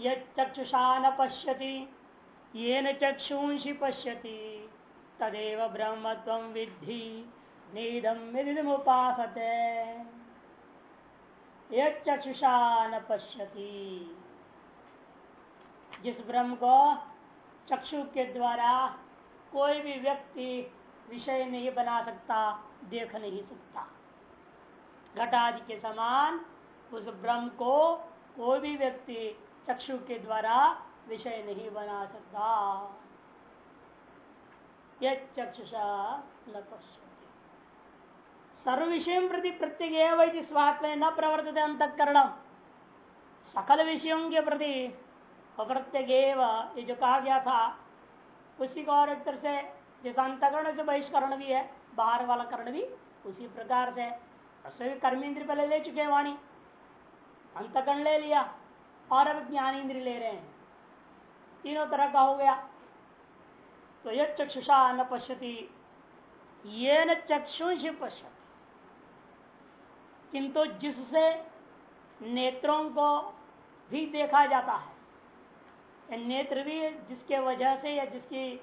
यक्षुषा न पश्यति ये न चक्षुषि पश्यति। तदेव ब्रह्म विद्धि। नीदम उपासते यक्षुषा न पश्यति जिस ब्रह्म को चक्षु के द्वारा कोई भी व्यक्ति विषय नहीं बना सकता, देख नहीं सकता। घटादि के समान उस ब्रह्म को कोई भी व्यक्ति चक्षु के द्वारा विषय नहीं बना सकता। चक्षुषा न पश्यति सर्व विषय प्रति प्रत्येक स्वात्म न प्रवर्तित अंतकरण। सकल विषयों के प्रति प्रत्येक ये जो कहा गया था, उसी को और एक तरह से, जैसा अंतकरण से बहिष्करण भी है, बाहर वाला करण भी उसी प्रकार से। कर्मेंद्र पहले ले चुके वाणी। अंतकरण ले लिया। और अब ज्ञानेन्द्र ले रहे हैं। तीनों तरह का हो गया। तो यह चक्षुषा न पश्यति, ये न चक्षुष पश्यति। किंतु जिससे नेत्रों को भी देखा जाता है नेत्र भी जिसके वजह से या जिसकी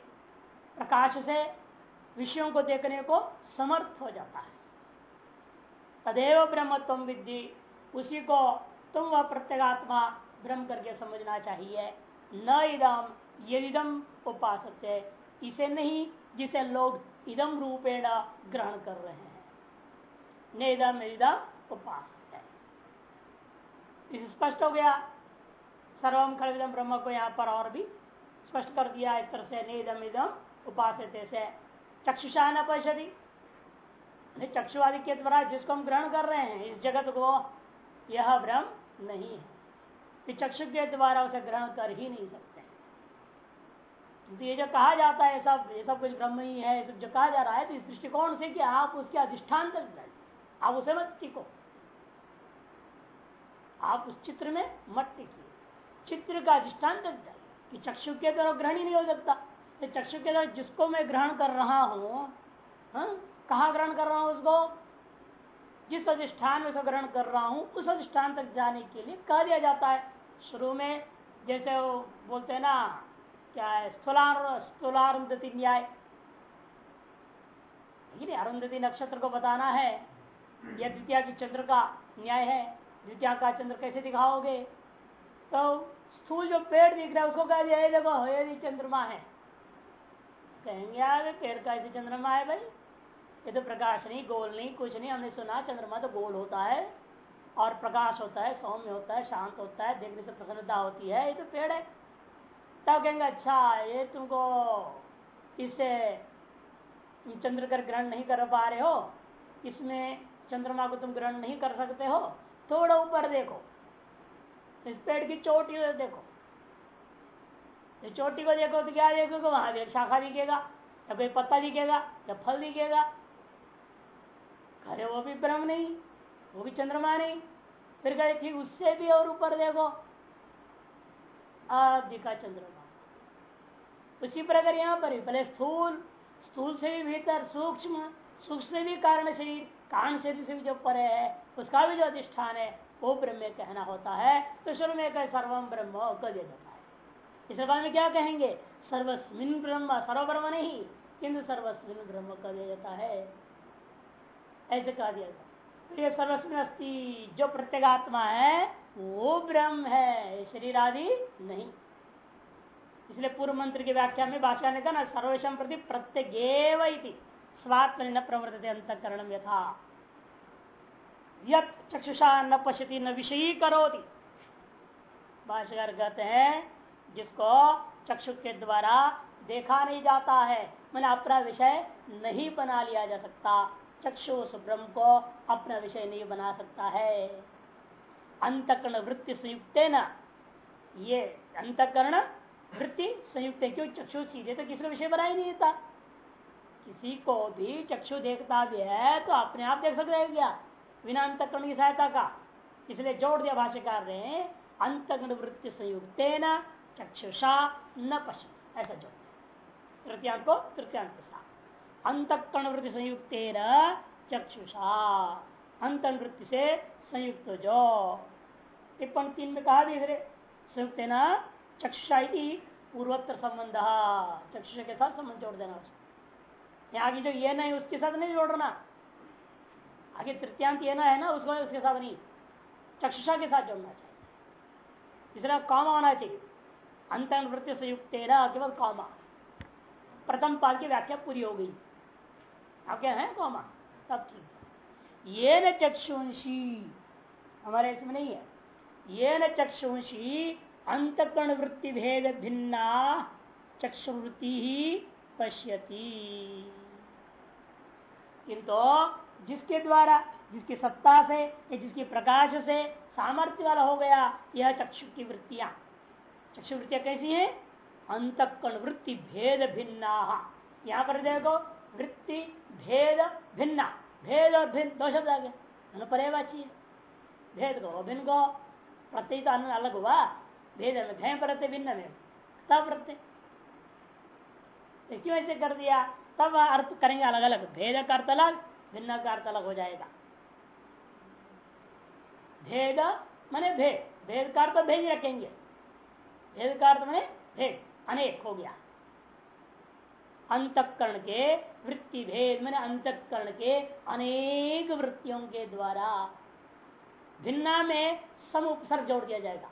प्रकाश से विषयों को देखने को समर्थ हो जाता है। तदेव ब्रह्मत्व विद्धि, उसी को तुम वह प्रत्येगात्मा ब्रह्म करके समझना चाहिए। न इदम यदिदम उपास इसे नहीं, जिसे लोग इदम रूपेण ग्रहण कर रहे हैं। न इदम इदम उपास इस स्पष्ट हो गया। सर्वम खलविदम ब्रह्म को यहाँ पर और भी स्पष्ट कर दिया इस तरह से निदम इदम उपास से। चक्षुषा न पश्यति। चक्षुवादि के द्वारा जिसको हम ग्रहण कर रहे हैं, इस जगत को यह ब्रह्म नहीं है। चक्षु के द्वारा उसे ग्रहण कर ही नहीं सकते। तो ये जो कहा जाता है सब, ये सब कुछ ब्रह्म ही है सब जो कहा जा रहा है तो इस दृष्टिकोण से कि आप उसके अधिष्ठान तक जाइए। आप उसे मत टिको। आप उस चित्र में मत टिकिए। चित्र का अधिष्ठान तक जाइए। कि चक्षु के द्वारा ग्रहण ही नहीं हो सकता। तो चक्षु के द्वारा जिसको मैं ग्रहण कर रहा हूँ हाँ? कहा ग्रहण कर रहा हूँ उसको? जिस अधिष्ठान में ग्रहण कर रहा हूँ, उस अधिष्ठान तक जाने के लिए कह दिया जाता है। शुरू में जैसे वो बोलते हैं ना, क्या है, स्थूलार, स्थूलारुंधति न्याय। अरुंधति नक्षत्र को बताना है। यह द्वितीय की चंद्र का न्याय है। द्वितीय का चंद्र कैसे दिखाओगे? तो स्थूल जो पेड़ दिख रहा है, उसको कह दिया देखो, ये चंद्रमा है। कहेंगे यार पेड़ का ऐसे चंद्रमा है भाई। ये तो प्रकाश नहीं, गोल नहीं, कुछ नहीं, हमने सुना, चंद्रमा तो गोल होता है। और प्रकाश होता है, सौम्य होता है, शांत होता है देखने से प्रसन्नता होती है। ये तो पेड़ है। तब कहेंगे अच्छा ये तुमको इससे तुम चंद्र कर ग्रहण नहीं कर पा रहे हो। इसमें चंद्रमा को तुम ग्रहण नहीं कर सकते हो। थोड़ा ऊपर देखो। इस पेड़ की चोटी देखो। इस चोटी को देखो तो क्या देखोगे? वहाँ भी शाखा दिखेगा, या कोई पत्ता दिखेगा, या फल दिखेगा। अरे वो भी ब्रह्म नहीं। वो भी चंद्रमा नहीं। फिर कहे ठीक, उससे भी और ऊपर देखो। आप दिखा चंद्रमा। उसी प्रकार यहाँ पर पहले स्थूल स्थूल से भी भीतर सूक्ष्म सूक्ष्म से भी कारण शरीर कारण शरीर से भी जो परे है, उसका भी जो अधिष्ठान है, वो ब्रह्म कहना होता है तो शुरू में कहे सर्वम ब्रह्म कह दिया जाता है। इस बाद में क्या कहेंगे? सर्वस्मिन ब्रह्म सर्व ब्रह्म नहीं, किंतु सर्वस्मिन ब्रह्म कह दिया जाता है। ऐसे कहा दिया जाता ये सर्वस्व अस्थि जो प्रत्येगात्मा है, वो ब्रह्म है शरीर आदि नहीं। इसलिए पूर्व मंत्र की व्याख्या में भाषा ने कहा, ना सर्वेशम प्रति प्रत्येक स्वात्म न प्रवर्तते अंतकरण यथा। यत चक्षुषा न पश्यति, न विषयी करोति भाष्यकार कहते हैं, जिसको चक्षु के द्वारा देखा नहीं जाता है, मैंने अपना विषय नहीं बना लिया जा सकता। चक्षुष ब्रह्म को अपना विषय नहीं बना सकता है। अंतकरण वृत्ति संयुक्त न। ये अंतकरण वृत्ति संयुक्त है, क्यों? चक्षु सीधे तो किसी विषय बना ही नहीं देता किसी को भी चक्षु देखता भी है तो अपने आप देख सकते हैं क्या? बिना अंतकरण की सहायता का। इसलिए जोड़ दिया भाष्यकार ने अंतगण वृत्ति संयुक्त न, चक्षुषा न पश्य ऐसा जोड़ तृतीयांत को तृतीयांत के साथ अंतकरण वृत्ति संयुक्त चक्षुषा। अंत वृत्ति से संयुक्त जो टिप्पण तीन में कहा भी संयुक्त न? चक्षुषा पूर्वोत्तर संबंध। चक्षुष के साथ संबंध जोड़ देना उसको। आगे जो ये नहीं, उसके साथ नहीं जोड़ना। आगे तृतीयांत ये ना है ना, उसको उसके साथ नहीं। चक्षुषा के साथ जोड़ना चाहिए। तीसरा, कौमा होना चाहिए। अंत वृत्ति से युक्त केवल कौमा। प्रथम पाल की व्याख्या पूरी हो गई। आप क्या है? कोमा। तब ठीक ये न चक्षुंशी हमारे इसमें नहीं है। ये न चक्षुंशी अंतकरण वृत्ति भेद भिन्ना चक्षुवृत्ति ही पश्यती। किंतु जिसके द्वारा, जिसकी सत्ता से, या जिसकी प्रकाश से सामर्थ्य वाला हो गया, यह चक्षु की वृत्तियाँ चक्षु वृत्तियाँ कैसी है? अंतकरण वृत्ति भेद भिन्ना। यहाँ पर देखो वृत्ति, भेद, भिन्ना। भेद और भिन्न, दो शब्द आ गए। भेद को भिन्न को प्रत्यय तो अलग हुआ। भेद अलग प्रत्यय, भिन्न में तब प्रत्यय। तो क्यों ऐसे कर दिया? तब अर्थ करेंगे अलग अलग। भेद का अर्थ अलग, भिन्न का अर्थ अलग हो जाएगा। भेद माने भेद। भेद का अर्थ भेज रखेंगे। भेद का अर्थ माने भेद। अनेक हो गया। अंतकरण के वृत्ति भेद मैंने अंतकरण के अनेक वृत्तियों के द्वारा भिन्ना में सम उपसर्ग जोड़ दिया जाएगा।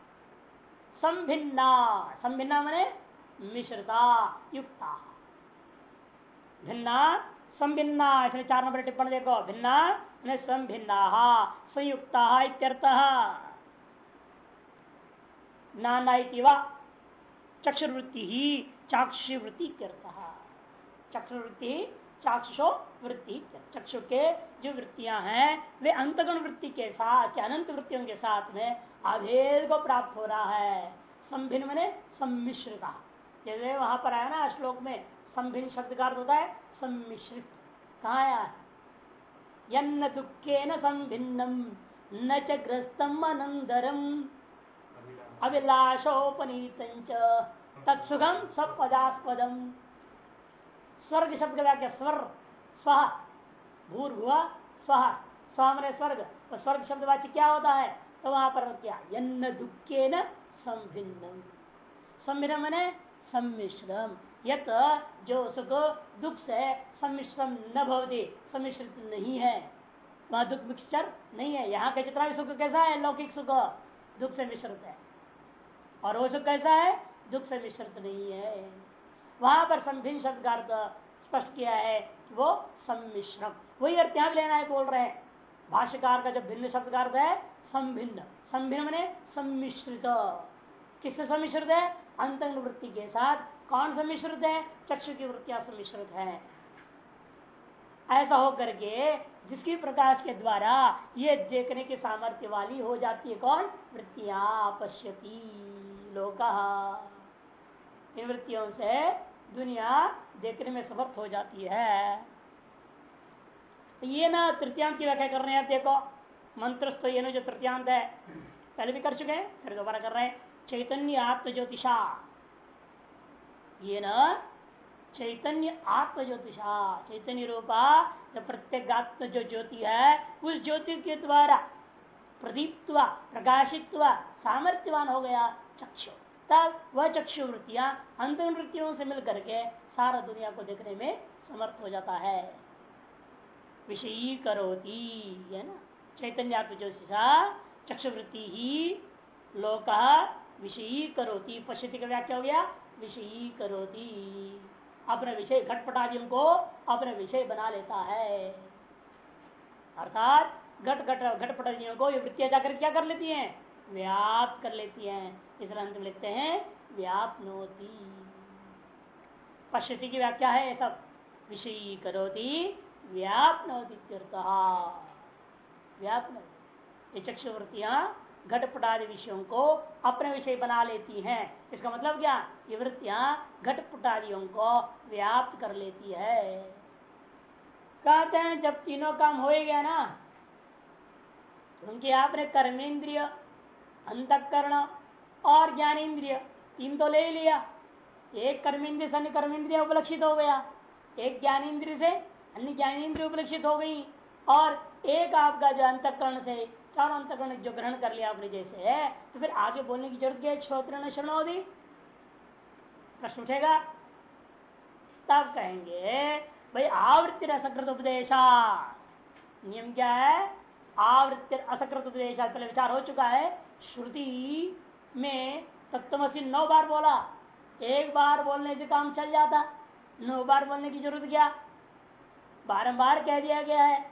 संभिन्ना संभिन्ना मैंने मिश्रता, युक्ता। भिन्ना, संभिन्ना, इसलिए चार नंबर टिप्पणी देखो। भिन्ना मैंने संभिन्ना, संयुक्ता इत्यर्थ। नाना चक्षुर्वृत्ति ही चाक्षुषी वृत्ति चक्षुवृत्ति चाक्षुषो वृत्ति चक्षु के जो वृत्तियाँ हैं वे अंतगुण वृत्ति के साथ अनंत वृत्तियों के साथ में अभेद को प्राप्त हो रहा है। संभिन्न मैंने सम्मिश्र का। जैसे वहाँ पर आया ना श्लोक में संभिन्न शब्द का अर्थ होता है सम्मिश्रित। कहा आया यन्न दुखे न संभिन्नम न च ग्रस्तम अनंदरम अभिलाषोपनीत तत्सुखम स्वपदास्पदम स्वर्ग शब्द का व्याख्या स्वर, स्व भूर्भुआ स्व स्व मैंने स्वर्ग। तो स्वर्ग शब्द वाच्य क्या होता है? तो वहाँ पर क्या? यन्न दुखे न संभिन्नम संभिन्न मैंने सम्मिश्रम। यत जो सुख, दुख से सम्मिश्रम न भवती, सम्मिश्रित नहीं है। वहाँ दुख मिक्सचर नहीं है। यहाँ का जितना भी सुख कैसा है? लौकिक सुख। दुख से मिश्रित है। और वो सुख कैसा है? दुख से मिश्रित नहीं है। वहाँ पर संभिन्न शब्द का अर्थ स्पष्ट किया है वो सम्मिश्रम। वही अर्थ यहाँ लेना है बोल रहे हैं। भाष्यकार का जो भिन्न शब्द का अर्थ है, संभिन्न। संभिन्न मैंने सम्मिश्रित। किससे सम्मिश्रित है? अंतंग वृत्ति के साथ। कौन सम्मिश्रित है? चक्षु की वृत्तियाँ सम्मिश्रित है। ऐसा हो करके जिसकी प्रकाश के द्वारा ये देखने की सामर्थ्य वाली हो जाती है कौन? वृत्तियाँ पश्यती। लोग इन वृत्तियों से दुनिया देखने में समर्थ हो जाती है। तो ये ना तृतीयांत की व्याख्या कर रहे हैं देखो, मंत्रस्थ ये ना जो तृतीयांत है, पहले भी कर चुके हैं, फिर दोबारा कर रहे हैं। चैतन्य आत्म ज्योतिषा ये न चैतन्य आत्म ज्योतिषा चैतन्य रूपा, जो प्रत्येक आत्म जो ज्योति है, उस ज्योति के द्वारा प्रदीप्त प्रकाशित सामर्थ्यवान हो गया चक्षु। तब वह चक्षु वृत्तियाँ अंतिम वृत्तियों से मिलकर के सारा दुनिया को देखने में समर्थ हो जाता है। विषयी करोती, है ना? चैतन्य जो ज्योतिषा चक्षुवृत्ति ही लोक विषयी करोती। पश्चिति का व्याख्या हो गया, विषयी करोती। अपने विषय घटपटादियों को अपने विषय बना लेता है। अर्थात घट घट घटपटादियों को ये वृत्तियाँ जाकर क्या कर लेती हैं? व्याप्त कर लेती हैं। इस अंत में लिखते हैं, व्यापनोती। पश्यति की व्याख्या है सब। विषयी करोती व्यापनोती। व्यापन ये चक्षुवृत्तियाँ घटपटादि विषयों को अपने विषय बना लेती हैं। इसका मतलब क्या? ये वृत्तियाँ घटपटादियों को व्याप्त कर लेती है। कहते हैं, जब तीनों काम हो गया ना क्योंकि आपने कर्मेंद्रिय, अंतकरण और ज्ञानेन्द्रिय। तीन तो ले लिया। एक कर्म कर्मेंद्रिय से अन्य कर्मेंद्रिय उपलक्षित हो गया। एक ज्ञान इंद्रिय से अन्य ज्ञानेन्द्रिय उपलक्षित हो गई। और एक आपका जो अंतकरण से चारों अंतकरण जो ग्रहण कर लिया अपने जैसे है तो फिर आगे बोलने की ज़रूरत क्या है? श्रोत्र प्रश्न उठेगा। तब कहेंगे, भाई आवृत्ति असकृत उपदेशा नियम क्या है? आवृत्ति असकृत उपदेशा पहले विचार हो चुका है। श्रुति में तत्वसी नौ बार बोला। एक बार बोलने से काम चल जाता। नौ बार बोलने की ज़रूरत क्या? बारंबार कह दिया गया है।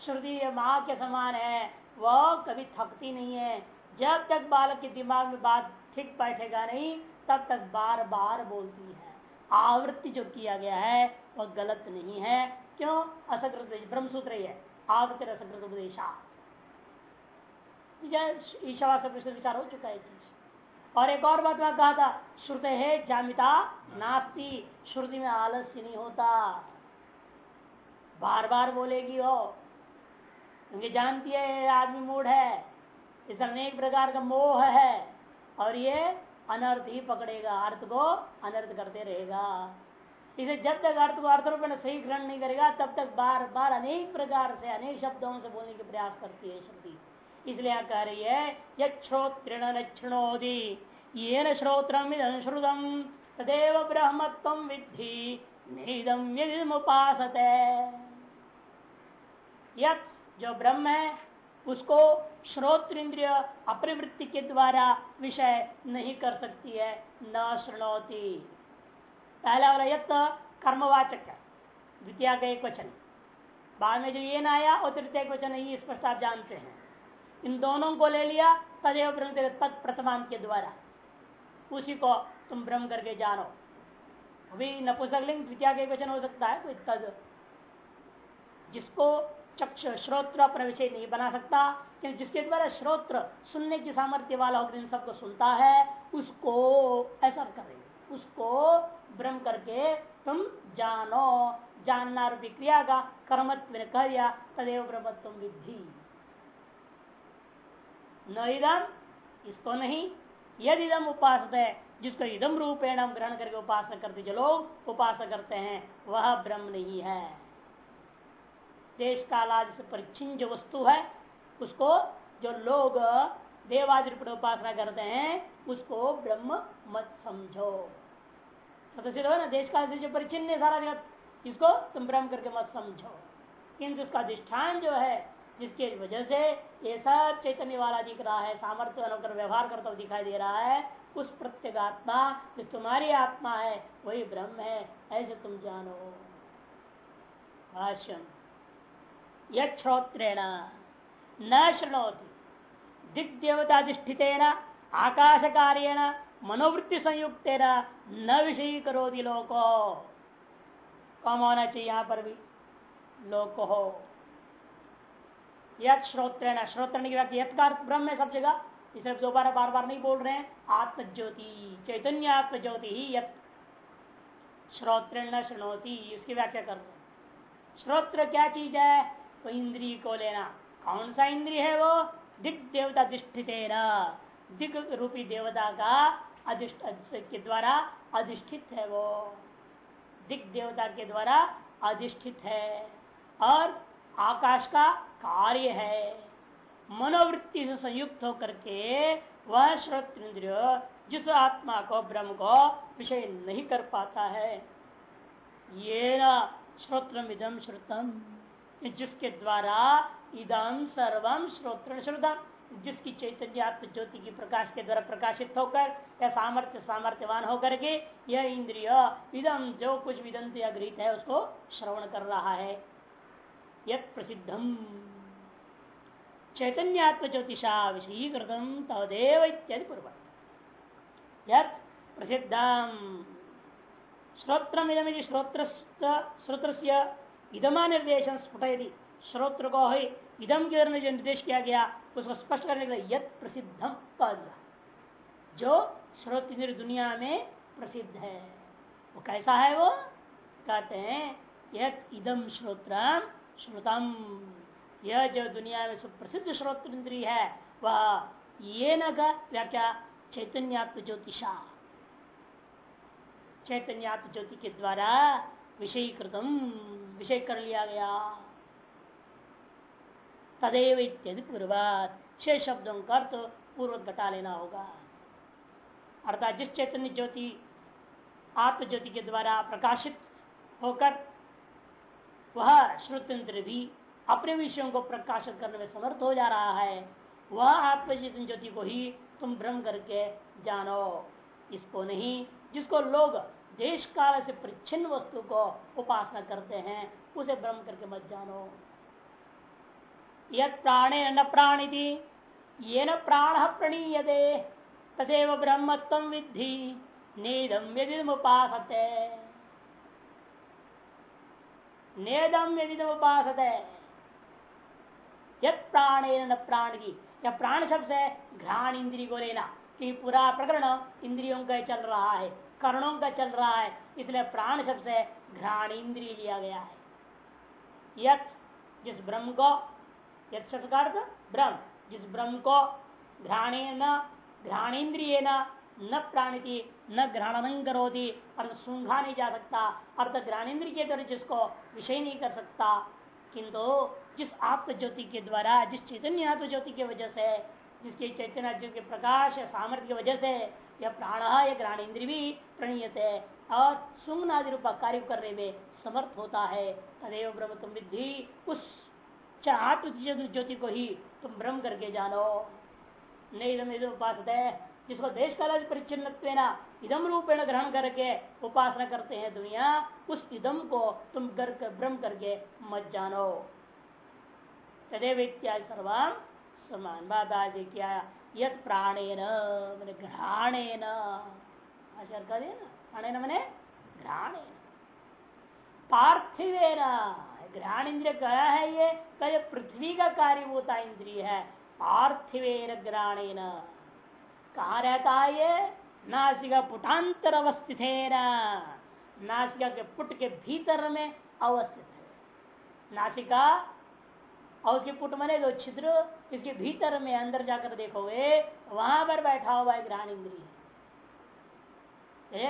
श्रुति माँ के समान है। वह कभी थकती नहीं है। जब तक बालक के दिमाग में बात ठीक बैठेगा नहीं, तब तक बार बार बोलती है। आवृत्ति जो किया गया है, वह गलत नहीं है। क्यों? असकृत ब्रह्मसूत्र ही है। आवृत्ति असकृत उपदेशा। ईशावा से विचार हो चुका है चीज़ और एक और बात मैं कहा था श्रुत है जामिता, नास्ती। श्रुति में आलस्य नहीं होता। बार बार बोलेगी हो क्योंकि जानती है आदमी मूड है। इस अनेक प्रकार का मोह है और ये अनर्थ ही पकड़ेगा, अर्थ को अनर्थ करते रहेगा। इसे जब तक अर्थ को अर्थ रूप में सही ग्रहण नहीं करेगा, तब तक बार बार अनेक प्रकार से, अनेक शब्दों से बोलने के प्रयास करती है श्रुति इसलिए कह रही है योत्रण ये न श्रोत्रम श्रुतम तदेव ब्रह्मत्व विद्धि निदम जो ब्रह्म है, उसको श्रोत्र इंद्रिय अप्रवृत्ति के द्वारा विषय नहीं कर सकती है, न श्रृणोती पहला वाला यत कर्मवाचक है, द्वितीय का एक वचन। बाद में जो ये न आया, और तृतीय वचन ये स्पष्ट आप जानते हैं। इन दोनों को ले लिया, तदेव ब्रह्म तत्प्रतमान के द्वारा। उसी को तुम ब्रह्म करके जानो। अभी नपुसकलिंग द्वितीय के वचन हो सकता है, कोई तद जिसको चक्ष श्रोत्र अपना विषय नहीं बना सकता क्योंकि जिसके द्वारा श्रोत्र सुनने की सामर्थ्य वाला होकर इन सबको सुनता है, उसको ऐसा करेंगे उसको ब्रह्म करके तुम जानो। जानना रूपी क्रिया का कर्मत्व ने कह दिया, तदेव ब्रह्मत्व विधि न इदम इसको नहीं। यदि इदम है जिसको इदम रूपेण हम ग्रहण करके उपासना करते, जो लोग उपासना करते हैं, वह ब्रह्म नहीं है। देश काल आदि से परिचिन जो वस्तु है, उसको जो लोग देवादि रूप उपासना करते हैं, उसको ब्रह्म मत समझो। सदस्य हो ना देश काल से जो परिचिन है सारा जगत, इसको तुम ब्रह्म करके मत समझो। किंतु उसका अधिष्ठान जो है जिसके वजह से ये सब चैतन्य वाला दिख रहा है, सामर्थ्य अनुकर व्यवहार करता हुआ दिखाई दे रहा है, उस प्रत्येगात्मा जो तुम्हारी आत्मा है, वही ब्रह्म है, ऐसे तुम जानो। भाष्यम यत्रोत्रेण न शृणोति दिग्देवताधिष्ठित आकाश कार्येण मनोवृत्ति संयुक्त न विषयी करोति लोको। कम होना चाहिए यहाँ पर भी, लोक हो। यद श्रोत्रेण। श्रोत्र की व्याख्या यथकार ब्रह्म है सब जगह। इसे दोबारा बार बार नहीं बोल रहे हैं। आत्मज्योति। चैतन्य आत्मज्योति ही यत। श्रोत्र श्रृणोती। उसकी व्याख्या कर रहे श्रोत्र क्या चीज़ है? वो इंद्रिय को लेना। कौन सा इंद्रिय है वो? दिग देवता अधिष्ठित दिग रूपी देवता का अधिष्ठ के द्वारा अधिष्ठित है वो। दिग देवता के द्वारा अधिष्ठित है। और आकाश का कार्य है। मनोवृत्ति से संयुक्त होकर के वह श्रोतेन्द्रिय जिस आत्मा को, ब्रह्म को विषय नहीं कर पाता है। ये न श्रुतम, जिसके द्वारा इदम सर्वम श्रोत्र श्रुतम, जिसकी चैतन्य ज्योति की प्रकाश के द्वारा प्रकाशित होकर, या सामर्थ्य सामर्थ्यवान होकर के यह इंद्रिय इदम जो कुछ विदंत या गृहित है, उसको श्रवण कर रहा है। यत प्रसिद्धम। चैतन्यात्म ज्योतिषा विषयीकृतम तदेव इत्यादि पूर्व यत प्रसिद्धम। श्रोत्र श्रोत्र इदमा निर्देश स्फुट श्रोत्र को ही इदम के जो निर्देश किया गया। उसको स्पष्ट करने के लिए यद प्रसिद्धम दिया जो श्रोत्र दुनिया में प्रसिद्ध है। वो कैसा है वो? कहते हैं यद इदम श्रोत्रम श्रुतम। यह जो दुनिया में सुप्रसिद्ध श्रोत इंद्री है, वह ये न व्याख्या चैतन्यात्म ज्योतिषा। चैतन्यात्म ज्योति के द्वारा विषयीकृतम, विषय कर लिया गया। तदेव इत्यादि पूर्वात। शेष शब्दों का अर्थ पूर्व घटा लेना होगा। अर्थात जिस चैतन्य ज्योति आत्म ज्योति के द्वारा प्रकाशित होकर वह श्रुतंत्र भी अपने विषयों को प्रकाशित करने में समर्थ हो जा रहा है। वह आत्मचेतन ज्योति को ही तुम भ्रम करके जानो। इसको नहीं, जिसको लोग देश काल से परिच्छिन्न वस्तु को उपासना करते हैं, उसे भ्रम करके मत जानो। यद प्राणे न प्राणिति ये न प्राण प्रणीयते, तदेव ब्रह्मत्व विद्धि नेदम यदि उपासते नेदम यदि उपासते। यद प्राणे प्राण की या प्राण शब्द है घ्राण इंद्री को लेना कि पूरा प्रकरण इंद्रियों का चल रहा है, कर्णों का चल रहा है, इसलिए प्राण शब्द से घ्राण इंद्रिय लिया गया है। यथ जिस ब्रह्म को यथ शब्द का अर्थ ब्रह्म, जिस ब्रह्म को घ्राणे न घ्राणेन्द्रिय न न प्राणिति, न घ्राणन करोती अर्थ सूंघा नहीं जा सकता अर्थ घ्राणेन्द्रिय के द्वारा जिसको विषय नहीं कर सकता। किंतु जिस आत्म ज्योति के द्वारा, जिस चैतन्य आत्म ज्योति की वजह से, जिसके चैतन्य के प्रकाश या सामर्थ्य की वजह से, यह प्राण या ग्राण इंद्र भी प्रणीयत है और सुंगनादि रूपा कार्य करने में समर्थ होता है। तदेव ब्रह्म तुम विद्धि, उस आत्म ज्योति को ही तुम ब्रह्म करके जानो। नहीं उपास है। जिसको देश काल परिचिन्न इदम रूपेण ग्रहण करके उपासना करते हैं दुनिया, उस इदम को तुम ब्रह्म करके मत जानो। तदेव इत्यादि सर्वान समान बात आज क्या यद प्राणेन, मैंने घ्राणेन। आचार कर दिया ना? प्राणेन मैंने? घ्राणेन। पार्थिवेन। घ्राण इंद्रिय कहा है ये पृथ्वी का कार्यभूता इंद्रिय है। पार्थिवेन ग्राणेन कहा रहता है ये नासिका पुटांतर अवस्थित है नासिका के पुट के भीतर में अवस्थित है। नासिका, और उसके पुट मने जो छिद्र, इसके भीतर में अंदर जाकर देखोगे वहाँ पर बैठा हुआ है। ग्रहण इंद्रिय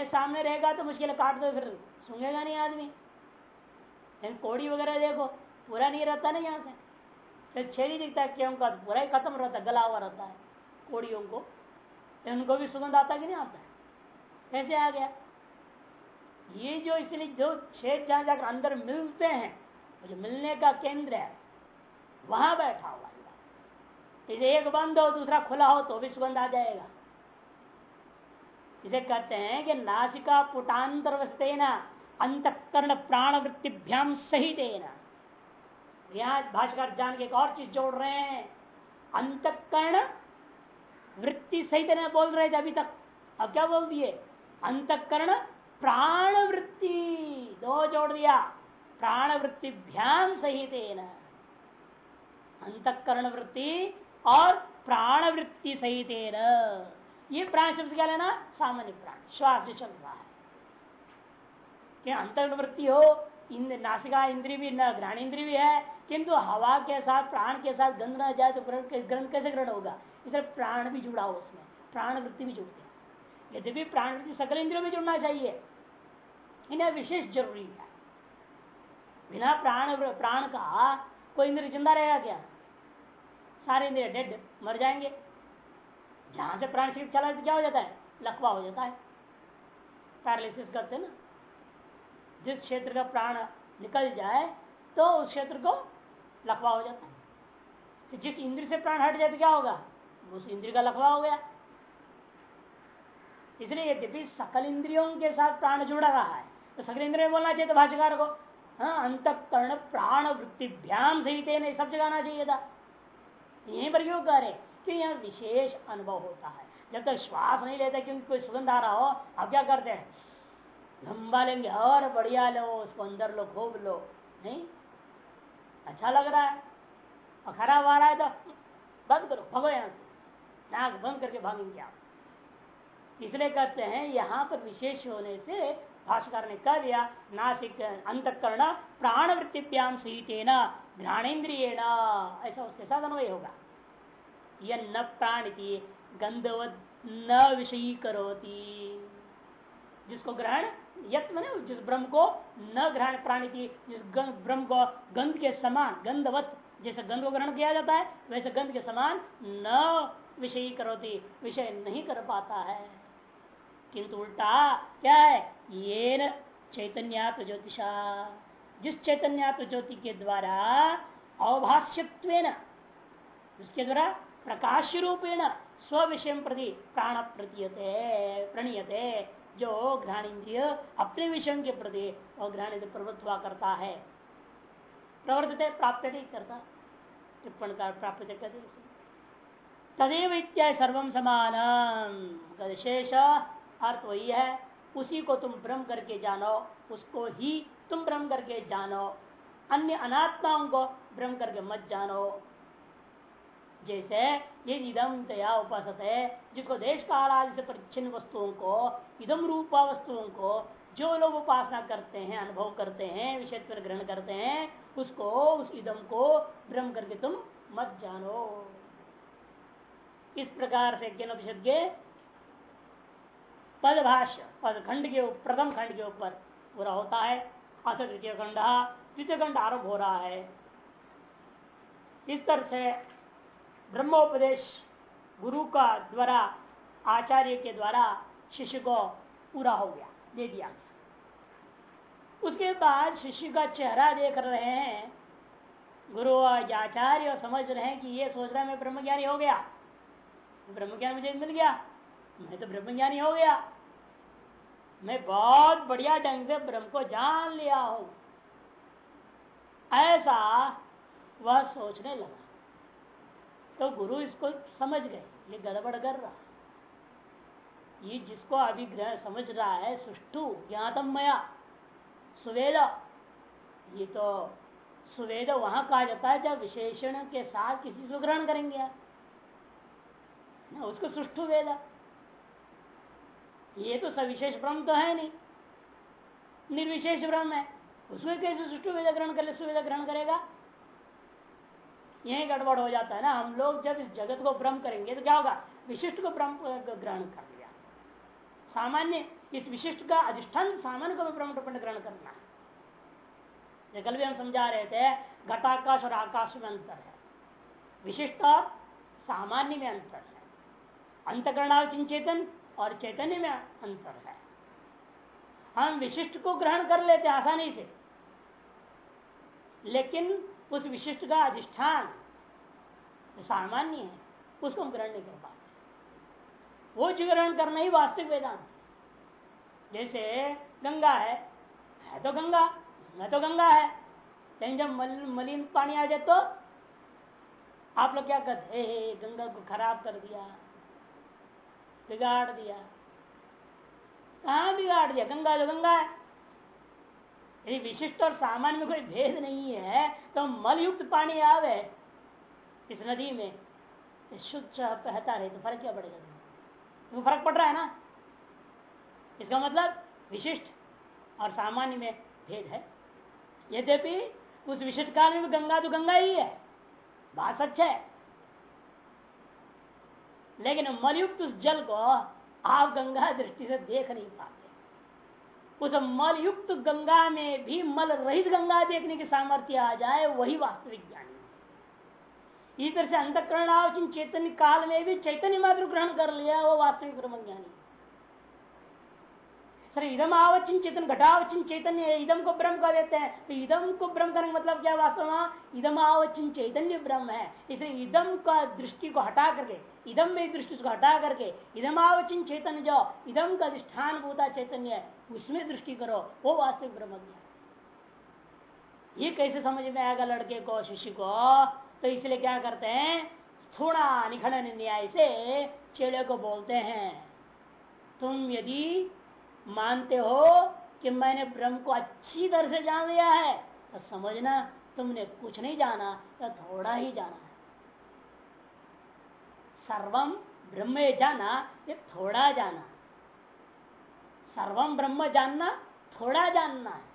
सामने रहेगा तो मुश्किल काट दो, फिर सुनेगा नहीं आदमी। कोड़ी वगैरह देखो, पूरा नहीं रहता ना यहाँ से। फिर छेदी दिखता है क्यों का पूरा ही खत्म रहता है, गला हुआ रहता है, कोड़ियों को। उनको भी सुगंध आता कि नहीं आता? कैसे आ गया। ये जो इसलिए जो छेद जहाँ जाकर अंदर मिलते हैं जो मिलने का केंद्र है, वहाँ बैठा हुआ इसे एक बंद हो, दूसरा खुला हो तो भी सुगंध आ जाएगा। इसे कहते हैं कि नासिका पुटांतर अंतकरण प्राण वृत्तिभ्याम देना यहाँ भाषकर जान के एक और चीज़ जोड़ रहे हैं। अंतकरण वृत्ति सहित न बोल रहे थे अभी तक। अब क्या बोल दिए? अंतकरण प्राण वृत्ति दो जोड़ दिया। प्राण वृत्तिभ्याम सहित अंतकरण वृत्ति और प्राण वृत्ति सहित ये प्राण शब्द क्या लेना? सामान्य प्राण। श्वास चल रहा है। क्या अंतकरण वृत्ति हो? इंद्र, नासिका इंद्री भी, न ग्रहण इंद्री भी है। किंतु हवा के साथ, प्राण के साथ गंध न जाए तो ग्रंथ कैसे ग्रहण होगा? इसलिए प्राण भी जुड़ा हो उसमें, प्राण वृत्ति भी जुड़ते हैं। यद्यपि प्राण वृत्ति सकल इंद्रियों में जुड़ना चाहिए, इन्हें विशेष ज़रूरी है। बिना प्राण प्राण का कोई इंद्र ज़िंदा रहेगा क्या? सारे इंद्रिय डेड, मर जाएँगे। जहाँ से प्राण शरीर चला तो क्या हो जाता है? लकवा हो जाता है। पैरालिसिस करते ना। जिस क्षेत्र का प्राण निकल जाए तो उस क्षेत्र को लकवा हो जाता है। जिस इंद्र से प्राण हट जाए तो क्या होगा? उस इंद्र का लखवा हो गया। इसलिए यद्यपि सकल इंद्रियों के साथ प्राण जुड़ा रहा है तो सकल इंद्रिय बोलना चाहिए था भाष्यकार को हाँ अंत कर्ण प्राण वृत्तिभ्याम सहित सब जगह आना चाहिए था। यहीं पर क्यों कह रहे कि यहाँ विशेष अनुभव होता है। जब तक श्वास नहीं लेते, क्योंकि कोई सुगंध आ रहा हो अब क्या करते हैं? लंबा लेंगे, और बढ़िया लो, उसको अंदर लो, खूब लो। नहीं? अच्छा लग रहा है। और खराब आ रहा है तो बंद करो, भगो यहाँ से। नाक बंद करके भागेंगे आप। इसलिए कहते हैं, यहाँ पर विशेष होने से भाषकर ने कह दिया, नासिक अंतकरण प्राण वृत्तिप्याम सहित घ्राणेन्द्रिय ऐसा उसके साथ अनुभव होगा। यह न प्राण की गंधवत न विषयी करोती जिसको ग्रहण यत मैंने, जिस ब्रह्म को न ग्रहण प्राणी की जिस ब्रह्म को गंध के समान, गंधवत, जैसे गंध को ग्रहण किया जाता है, वैसे गंध के समान न विषय करोती, विषय नहीं कर पाता है। किंतु उल्टा क्या है? ये चैतन्यात ज्योतिषा। जिस चैतन्यात ज्योति के द्वारा अवभाष्यत्व उसके द्वारा प्रकाश रूपेण स्व विषय प्रति प्राण प्रतीयते, प्रणीयते, जो घ्राण इंद्रिय अपने विषय के प्रति और घ्राण प्रवृत्व करता है। प्रवर्तित प्राप्त करता। टिप्पण प्राप्त करते तदेव इत्या सर्वम समान शेष अर्थ वही है। उसी को तुम भ्रम करके जानो, उसको ही तुम भ्रम करके जानो। अन्य अनात्माओं को भ्रम करके मत जानो। जैसे ये इदम तया उपासत है, जिसको देश काल आदि से परिच्छिन्न वस्तुओं को इदम रूपा वस्तुओं को जो लोग उपासना करते हैं, अनुभव करते हैं, विषय ग्रहण करते हैं, उसको, उस इदम को भ्रम करके तुम मत जानो। इस प्रकार से ज्ञानोपनिषद के पदभाष्य पद खंड के प्रथम खंड के ऊपर पूरा होता है। अथ द्वितीय खंड द्वितीय खंड आरंभ हो रहा है। इस तरह से ब्रह्मोपदेश गुरु का द्वारा, आचार्य के द्वारा शिष्य को पूरा हो गया, दे दिया गया। उसके बाद शिष्य का चेहरा देख रहे हैं। गुरु आचार्य समझ रहे हैं कि ये सोच रहा है मैं ब्रह्मज्ञानी हो गया। ब्रह्मज्ञान मुझे मिल गया। मैं तो ब्रह्म ज्ञानी हो गया। मैं बहुत बढ़िया ढंग से ब्रह्म को जान लिया हूँ। ऐसा वह सोचने लगा। तो गुरु इसको समझ गए, ये गड़बड़ कर रहा। ये जिसको अभिग्रह समझ रहा है सुष्टु ज्ञातम मया सुवेद, ये तो सुवेद वहाँ कहा जाता है जब विशेषण के साथ किसी को ग्रहण करेंगे आप। उसको सुष्टु वेद ये तो सविशेष ब्रह्म तो है नहीं। निर्विशेष ब्रह्म है। उसमें कैसे सुष्टु वेद ग्रहण कर ले, सुवेद ग्रहण करेगा? यही गड़बड़ हो जाता है ना। हम लोग जब इस जगत को ब्रह्म करेंगे तो क्या होगा? विशिष्ट को ब्रह्म ग्रहण कर लिया। सामान्य, इस विशिष्ट का अधिष्ठान सामान्य को ब्रह्म ग्रहण करना है। कल भी हम समझा रहे थे, घटाकाश और आकाश में अंतर है। विशिष्ट और सामान्य में अंतर है। अंतकरणावचिन चेतन और चैतन्य में अंतर है। हम विशिष्ट को ग्रहण कर लेते आसानी से। लेकिन उस विशिष्ट का अधिष्ठान सामान्य है उसको हम ग्रहण नहीं कर पाते। वो जो ग्रहण करना ही वास्तविक वेदांत जैसे गंगा है है तो गंगा मैं तो गंगा है। लेकिन जब मल, मलिन पानी आ जाए तो आप लोग क्या करते हे गंगा को खराब कर दिया। बिगाड़ दिया। कहा बिगाड़ दिया? गंगा तो गंगा है। यदि विशिष्ट और सामान्य में कोई भेद नहीं है तो मल युक्त पानी आवे इस नदी में। शुद्ध बहता रहे तो फ़र्क क्या पड़ेगा? तो फ़र्क पड़ रहा है ना? इसका मतलब विशिष्ट और सामान्य में भेद है। यद्यपि उस विशिष्ट काल में गंगा तो गंगा ही है। बात सच है। लेकिन मलयुक्त उस जल को आप गंगा दृष्टि से देख नहीं पाते। उस मलयुक्त गंगा में भी मल रहित गंगा देखने की सामर्थ्य आ जाए, वही वास्तविक ज्ञानी। इस तरह से अंतकरण चैतन्य काल में भी चैतन्य मात्र ग्रहण कर लिया, वो वास्तविक ब्रह्म ज्ञानी सर इदम आवचिन चेतन घटावचिन चैतन्य, इदम को ब्रह्म कर देते हैं। तो इदम को ब्रह्म करने का मतलब क्या वास्तव में? इदम आवचिन चैतन्य ब्रह्म है। इसलिए इदम का दृष्टि को हटा करके, इदम में दृष्टि को हटा करके, इदम आवचिन चैतन्य जो इदम का अधिष्ठान भूता चैतन्य है, उसमें दृष्टि करो, वो वास्तविक ब्रह्म ये कैसे समझ में आएगा लड़के को, शिष्य को? तो इसलिए क्या करते हैं? थोड़ा निखंडन न्याय से चेड़े को बोलते हैं, तुम यदि मानते हो कि मैंने ब्रह्म को अच्छी तरह से जान लिया है? तो समझना, तुमने कुछ नहीं जाना, या थोड़ा ही जाना है। सर्वम ब्रह्म जाना, ये थोड़ा जाना। सर्वम ब्रह्म जानना, थोड़ा जानना है।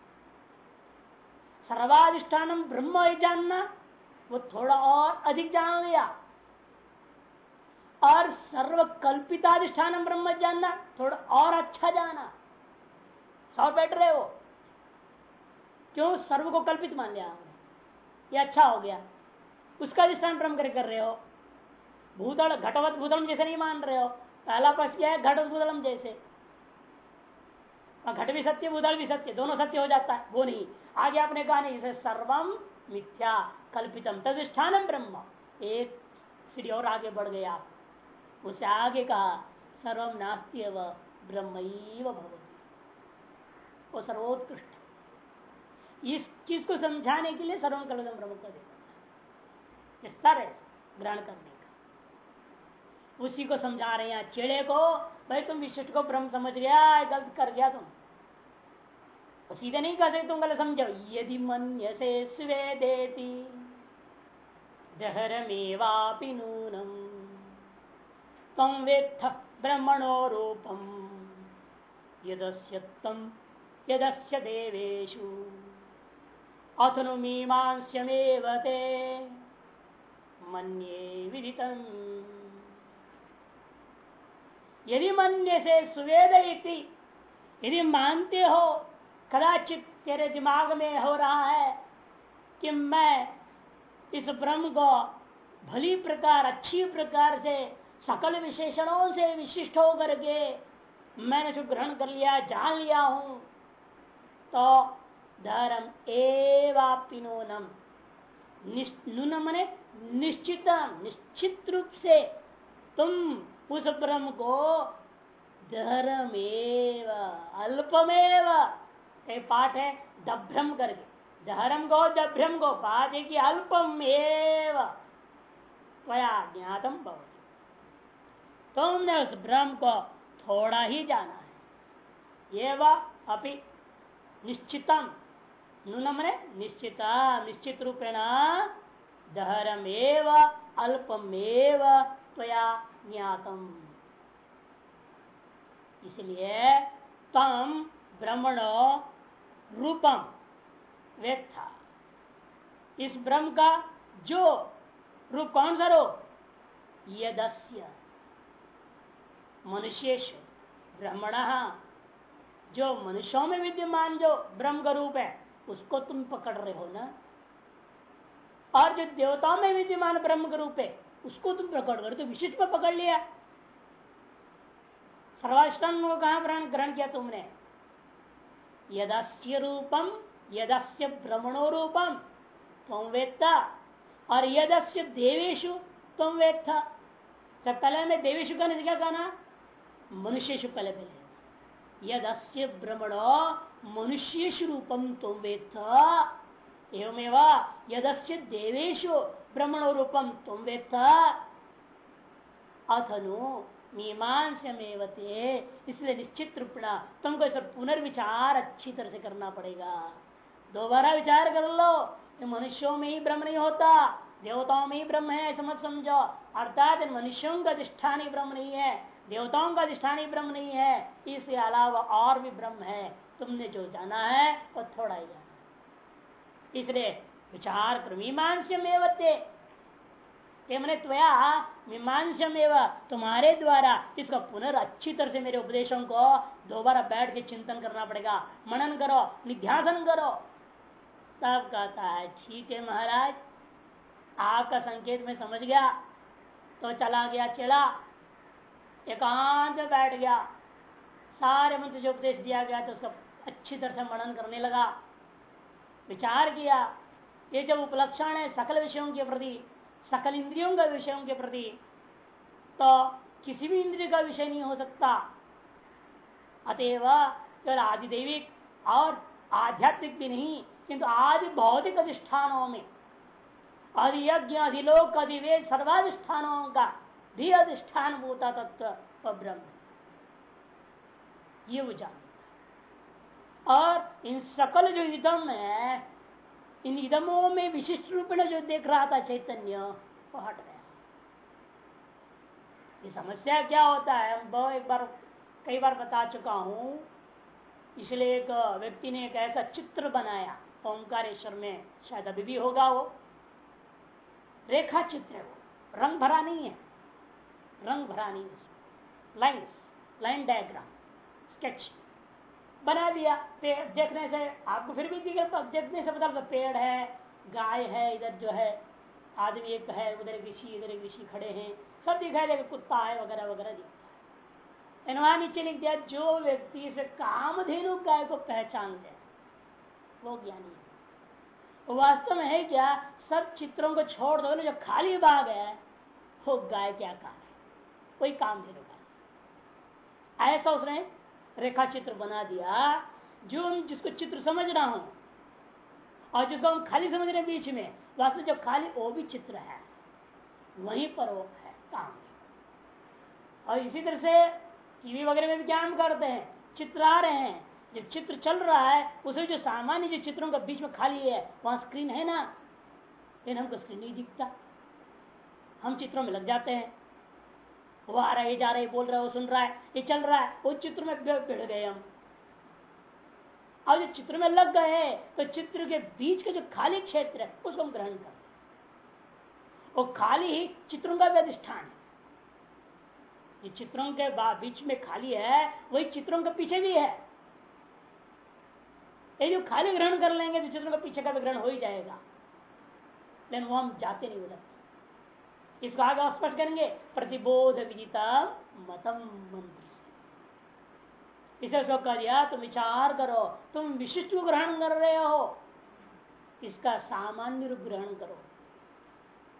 सर्वाधिष्ठानम ब्रह्म जानना, वो थोड़ा और अधिक जान लिया। और सर्व कल्पिताधिष्ठान ब्रह्म जानना, थोड़ा और अच्छा जाना। सौ बैठ रहे हो? क्यों? सर्व को कल्पित मान लिया ये अच्छा हो गया। उसका अधिष्ठान ब्रह्म कर कर रहे हो। भूतल, घटवत भूतलम जैसे नहीं मान रहे हो। पहला पक्ष क्या है? घटवत भूतलम जैसे। घट भी सत्य, भूतल भी सत्य, दोनों सत्य हो जाता है। वो नहीं। आगे आपने कहा नहीं जैसे सर्वम मिथ्या, कल्पितम तदिष्ठान ब्रह्म। एक सीढ़ी और आगे बढ़ गया। उससे आगे कहा, सर्वम नास्ती ब्रह्म भगवती वो सर्वोत्कृष्ट। इस चीज़ को समझाने के लिए सर्वम कल्पितम ब्रह्म का देखा। स्तर है ग्रहण करने का। उसी को समझा रहे हैं चेड़े को, भाई तुम विशिष्ट को ब्रह्म समझ गया गलत कर गया तुम। तो सीधे नहीं कह सकते तुम गलत समझो यदि मन से स्वे देती नूनम तम वेत्थ ब्रह्मणो रूपम, यदस्य तम यदस्य देवेशु अथनुमीमांस्यमेव ते। मन्ये विदितम्। यदि मन्य से सुवेद इति, यदि मानते हो, कदाचित तेरे दिमाग में हो रहा है कि मैं इस ब्रह्म को भली प्रकार, अच्छी प्रकार से, सकल विशेषणों से विशिष्ट होकर के मैंने जो ग्रहण कर लिया, जान लिया हूँ तो धर्म एवापिनोनम नुनम। ने निश्चितम निश्चित रूप से। तुम उस ब्रह्म को धर्मेव, अल्पमेव। पाठ है, दभ्रम करके। धर्म को, दभ्रम को पाठ है कि अल्पम एव त्वया ज्ञातम तुमने उस ब्रह्म को थोड़ा ही जाना है। ये अपि निश्चितम। नुनम ने निश्चिता, निश्चित रूपेण दहरमेव, अल्पमेव त्वया ज्ञातम। इसलिए तम ब्रह्मण रूपम वेत्था इस ब्रह्म का जो रूप कौन सा रूप? यदस्य। मनुष्य ब्रह्मण। जो मनुष्यों में विद्यमान जो ब्रह्म का रूप है, उसको तुम पकड़ रहे हो ना? और जो देवताओं में विद्यमान ब्रह्म का रूप है, उसको तुम पकड़ कर तो विशिष्ट को पकड़ लिया। सर्वाष्टम को कहा ग्रहण किया तुमने। यदस्य रूपम, यदस्य भ्रमणो रूपम तुम वेत्ता। और यदस्य देवेशु तुम वेत्ता। सब पहले में देवेशु कहने से क्या कहना? मनुष्य पहले पहले यदस्य भ्रमणो मनुष्य रूपम तुम वेत्ता एवमेव यदस्य देवेशु ब्रह्मण रूपम तुम वेत्त अथनु मीमांसमेवते इसलिए निश्चित रूपणा तुमको इस पुनर्विचार अच्छी तरह से करना पड़ेगा। दोबारा विचार कर लो मनुष्यों में ही ब्रह्म नहीं होता, देवताओं में ही ब्रह्म है समझ समझो। अर्थात मनुष्यों का अधिष्ठानी ब्रह्म नहीं है। देवताओं का अधिष्ठानी ब्रह्म नहीं है, इसके अलावा और भी ब्रह्म है। तुमने जो जाना है, वो थोड़ा ही जाना इसलिए विचार कर त्वया मीमांसम तुम्हारे द्वारा इसका पुनर् अच्छी तरह से मेरे उपदेशों को दोबारा बैठ के चिंतन करना पड़ेगा। मनन करो, निध्यासन करो। तब कहता है, ठीक है महाराज, आपका संकेत में समझ गया। तो चला गया चला। एकांत में बैठ गया। सारे मंत्र जो उपदेश दिया गया तो उसका अच्छी तरह से मनन करने लगा। विचार किया। ये जब उपलक्षण है सकल विषयों के प्रति, सकल इंद्रियों का विषयों के प्रति तो किसी भी इंद्रिय का विषय नहीं हो सकता। अतएव केवल आदिदेविक और आध्यात्मिक भी नहीं, किंतु आदि भौतिक अधिष्ठानों में, अधियज्ञ, अधिलोक, अधिवेद, सर्वाधिष्ठानों का भी अधिष्ठान भूता तत्व ब्रह्म। ये विचार और इन सकल जो इदम है, इन इदमों में विशिष्ट रूप में जो देख रहा था चैतन्य, वो हट गया। ये समस्या क्या होता है? बहुत एक बार, कई बार बता चुका हूँ। इसलिए एक व्यक्ति ने एक ऐसा चित्र बनाया, ओंकारेश्वर में, शायद अभी भी होगा वो। रेखा चित्र है वो। रंग भरा नहीं है। रंग भरा नहीं है लाइन्स लाइन डायग्राम स्केच बना दिया पेड़ देखने से आपको फिर भी दिखेगा तो देखने से पता पेड़ है, गाय है, इधर जो है, आदमी एक है, उधर एक ऋषि, इधर एक ऋषि खड़े हैं। सब दिखाई देगा कुत्ता है, वगैरह वगैरह दिखता है। नीचे लिख दिया, जो व्यक्ति इसमें कामधेनु गाय को पहचान ले, वो ज्ञानी है। वास्तव में है क्या, सब चित्रों को छोड़ दो, जो खाली भाग है, वो गाय क्या काम कोई काम नहीं गाय ऐसा उसने रेखा चित्र बना दिया, जो हम जिसको चित्र समझ रहा हूँ और जिसको हम खाली समझ रहे बीच में, वास्तव जब खाली वो भी चित्र है, वहीं पर वो है, काम और इसी तरह से टीवी वगैरह में भी क्या हम करते हैं, चित्र आ रहे हैं। जब चित्र चल रहा है, उसे जो सामान्य जो चित्रों का बीच में खाली है, वहाँ स्क्रीन है ना, लेकिन हमको स्क्रीन नहीं दिखता। हम चित्रों में लग जाते हैं। वो आ रहा है जा रहा है बोल रहा है, वो सुन रहा है, ये चल रहा है, वो चित्र में भिड़ गए हम। और जो चित्र में लग गए तो चित्र के बीच के जो खाली क्षेत्र है, उसको हम ग्रहण करते वो खाली ही चित्रों का भी अधिष्ठान है। चित्रों के बीच में खाली है, वही चित्रों के पीछे भी है। ये जो खाली ग्रहण कर लेंगे तो चित्रों के पीछे का भी ग्रहण हो ही जाएगा। लेकिन वो हम जाते नहीं उधर। इसको आगे स्पष्ट करेंगे, प्रतिबोध विदिता मतम मंत्र। इसे उसको कह दिया, तुम विचार करो, तुम विशिष्ट को ग्रहण कर रहे हो, इसका सामान्य रूप ग्रहण करो।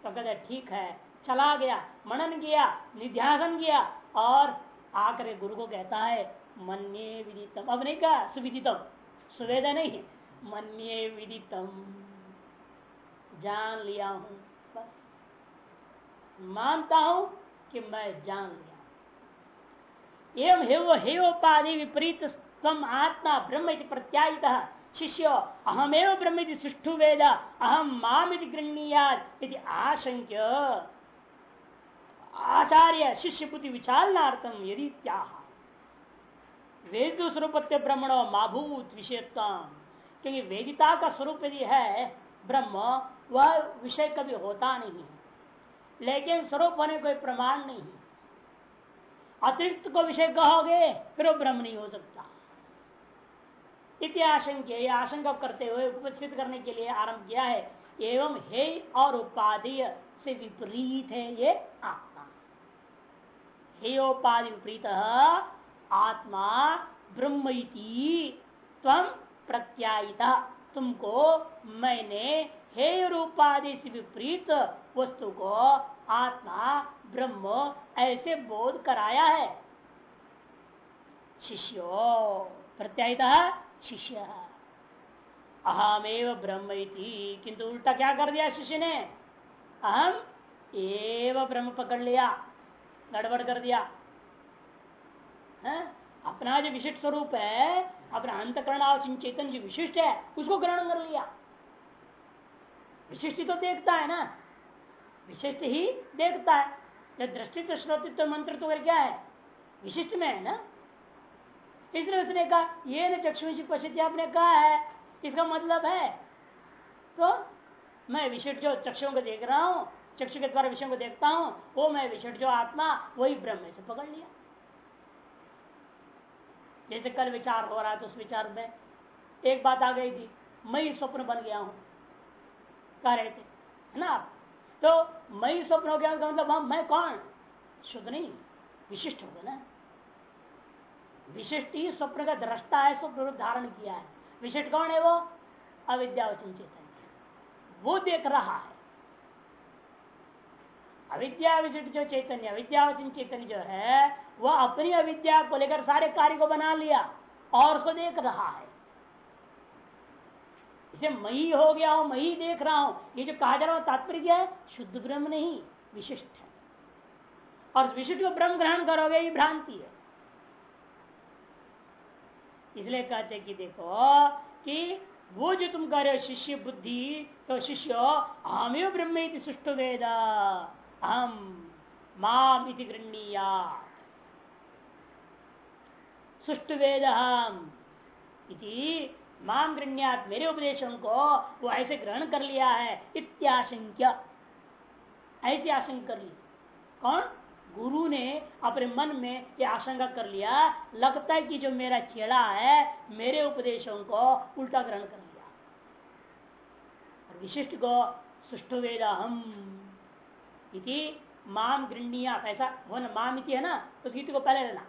तो कहते ठीक है, चला गया, मनन किया, निध्यासन किया, और आकर गुरु को कहता है, मन्ये विदितम। अब नहीं कहा, सुविदितम। सुवेद नहीं है मन्ये विदितम। जान लिया हूँ। मानता हूँ कि मैं जान लिया एवं हेव हेवोपाधि विपरीत तम आत्मा ब्रह्म प्रत्यायित। शिष्य, अहमेव ब्रह्म सुष्ठु वेद अहम माम गृहणीयाद आशंक्य। आचार्य शिष्य पुति विचालनार्थम यदि त्या वेद स्वरूप ब्रह्मणो माभूत विषयता क्योंकि वेदिता का स्वरूप यदि है, ब्रह्म, वह विषय कभी होता नहीं लेकिन स्वरूप होने कोई प्रमाण नहीं अतिरिक्त को विषय कहोगे, फिर वो ब्रह्म नहीं हो सकता। इतिहाशंक्य आशंका करते हुए उपस्थित करने के लिए आरंभ किया है। एवं हे और उपाधि से विपरीत है ये आत्मा। हेयोपाधि विपरीत, आत्मा ब्रह्म तम प्रत्यायिता। तुमको मैंने हे रूपादि से विपरीत वस्तु को आत्मा ब्रह्म ऐसे बोध कराया है। शिष्यो प्रत्यायिता शिष्य। अहमेव ब्रह्म किंतु उल्टा क्या कर दिया शिष्य ने? अहम एव ब्रह्म पकड़ लिया, गड़बड़ कर दिया। है? अपना जो विशिष्ट स्वरूप है, अपना अंतकरण चेतन जो विशिष्ट है, उसको ग्रहण कर लिया। विशिष्ट तो देखता है ना। विशिष्ट ही देखता है। जब दृष्टित्व श्रोतित्व मंत्र तो क्या है? विशिष्ट में है ना? इसलिए उसने कहा, ये न चक्षुषी पश्चित आपने कहा है। इसका मतलब है तो मैं विशिष्ट जो चक्षुओं को देख रहा हूँ, चक्षु के द्वारा विषयों को देखता हूँ, वो मैं विशिष्ट जो आत्मा, वही ब्रह्म से पकड़ लिया। जैसे कल विचार हो रहा है तो उस विचार में एक बात आ गई थी, मैं स्वप्न बन गया हूँ। कह रहे थे, है ना आप? तो मैं स्वप्न हो गया मतलब हम, मैं कौन? शुद्ध नहीं, विशिष्ट होगा ना। विशिष्ट ही स्वप्न का दृष्टा है, स्वप्न रूप धारण किया है। विशिष्ट कौन है वो? अविद्यावचन चैतन्य वो देख रहा है। अविद्या विशिष्ट जो चैतन्य अविद्यावचन चैतन्य जो है वह अपनी अविद्या को लेकर सारे कार्य को बना लिया और उसको देख रहा है। इसे मई हो गया हूँ मई देख रहा हूँ। ये जो कहा जा रहा हूँ तात्पर्य क्या है, शुद्ध ब्रह्म नहीं, विशिष्ट है। और विशिष्ट को ब्रह्म ग्रहण करोगे, ये भ्रांति है। इसलिए कहते कि देखो, कि वो जो तुम कह रहे हो, शिष्य बुद्धि तो शिष्य अहमेव ब्रह्म सुष्ट वेद, अहम माम इति गृहणीया सुष्ट वेद हम इति माम गृहण्यात मेरे उपदेशों को वो ऐसे ग्रहण कर लिया है, इत्याशंक्य। ऐसी आशंका कर ली। कौन? गुरु ने अपने मन में ये आशंका कर लिया। लगता है कि जो मेरा चेड़ा है, मेरे उपदेशों को उल्टा ग्रहण कर लिया। विशिष्ट को सुष्ट वेद हम इति माम गृहणीया, ऐसा वो न माम इति है ना उस गीत को पहले लेना।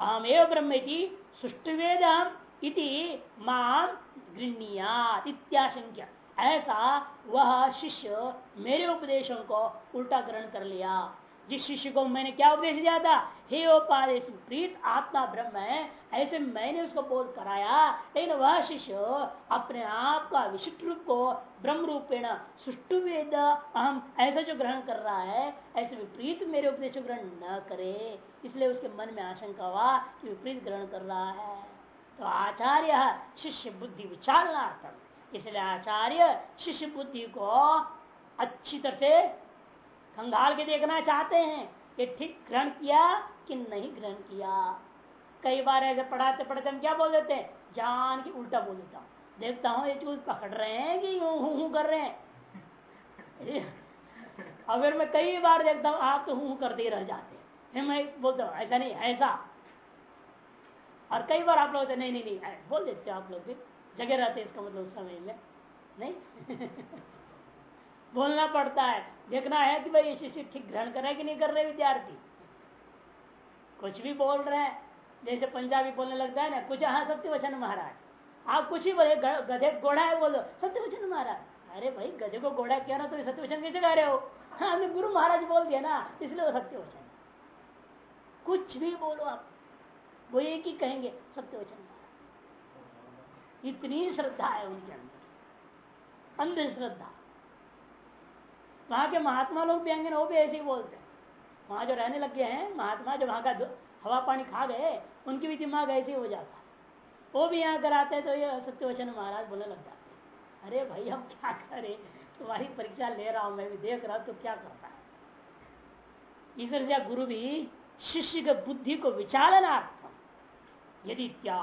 अहम एवं ब्रह्म सुष्टु वेद हम इति माम गृहणीया इत्याशंक्य। ऐसा वह शिष्य मेरे उपदेशों को उल्टा ग्रहण कर लिया। जिस शिष्य को मैंने क्या उपदेश दिया था? हे उपादेश प्रीत आत्मा ब्रह्म है, ऐसे मैंने उसको बोध कराया, लेकिन वह शिष्य अपने आप का विशिष्ट रूप को ब्रह्म रूपेण सुष्टु वेद अहम ऐसा जो ग्रहण कर रहा है, ऐसे विपरीत मेरे उपदेश ग्रहण न करे। इसलिए उसके मन में आशंका हुआ कि विपरीत ग्रहण कर रहा है। तो आचार्य शिष्य बुद्धि विचारणार्थम। इसलिए आचार्य शिष्य बुद्धि को अच्छी तरह से खंगाल के देखना चाहते हैं। कि ठीक ग्रहण किया कि नहीं ग्रहण किया? कई बार ऐसे पढ़ाते पढ़ाते हम क्या बोल देते हैं? जान की उल्टा बोल देता हूँ। देखता हूँ ये चूज़ पकड़ रहे हैं कि यूँ हूँ हूँ कर रहे हैं? अगर मैं कई बार देखता हूँ, आप तो हूँ करते ही रह जाते हैं। मैं बोलता हूँ, ऐसा नहीं, ऐसा। और कई बार आप लोग नहीं नहीं नहीं बोल देते आप लोग भी। जगह रहते इसका मतलब समय में। नहीं? बोलना पड़ता है। देखना है कि भाई ये शिष्य ठीक ग्रहण कर रहे कि नहीं कर रहे विद्यार्थी। कुछ भी बोल रहे हैं, जैसे पंजाबी बोलने लगता है ना, कुछ हाँ सत्य वचन महाराज। आप कुछ ही बोले गधे घोड़ा है बोलो सत्य वचन महाराज। अरे भाई, गधे को घोड़ा क्या ना तो सत्य वचन कैसे कह रहे हो? हाँ गुरु महाराज बोल दिया ना, इसलिए वो सत्य वचन कुछ भी बोलो आप। वो एक ही कहेंगे सत्य वचन इतनी श्रद्धा है उनके अंदर। अंधश्रद्धा। वहाँ के महात्मा लोग भी आएँगे वो भी ऐसे ही बोलते हैं। वहाँ जो रहने लग गए हैं, महात्मा जो वहाँ का हवा पानी खा गए, उनकी भी दिमाग ऐसे ही हो जाता है। वो भी यहाँ हैं तो ये सत्यवचन महाराज बोलने लग जाते अरे भाई हम क्या करें? तुम्हारी परीक्षा ले रहा हूँ, मैं भी देख रहा हूँ तो क्या करता है? इस से गुरु भी शिष्य के बुद्धि को विचालनार्थम यदि क्या